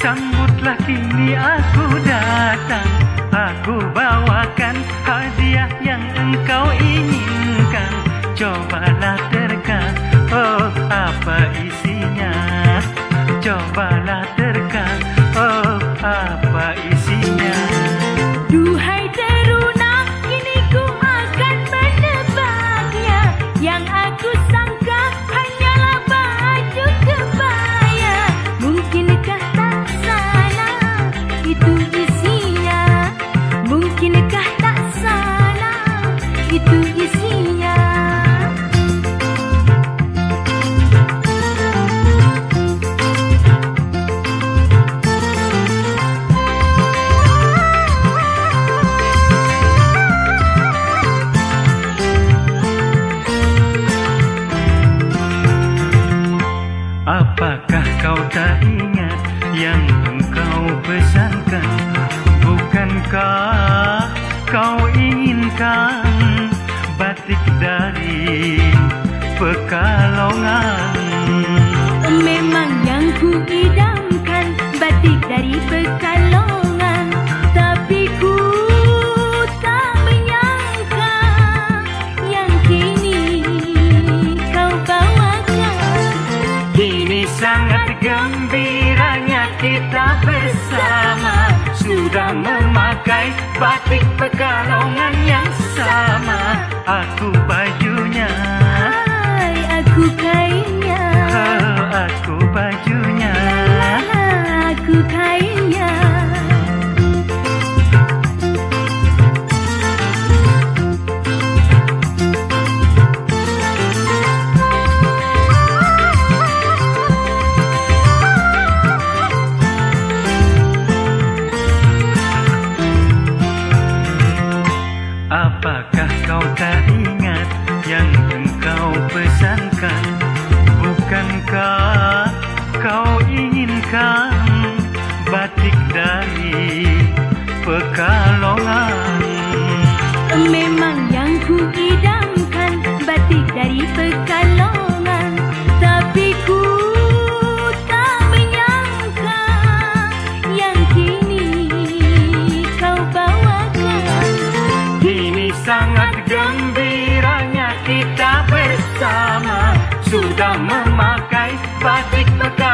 sambutlah kini aku datang. Aku bawakan hadiah yang engkau inginkan. Cobalah terka, oh apa isinya? Cobalah terka, tak ingat yang engkau pesankan Bukankah kau inginkan batik dari Pekalongan? Memang yang ku idamkan Kini sangat gembiranya kita bersama. Sudah memakai batik Pekalongan yang sama. Aku bajunya. Hai aku kainnya ingat yang engkau pesankan. Bukankah kau inginkan batik dari Pekalongan? Memang yang ku idamkan Sudah memakai batik Pekalongan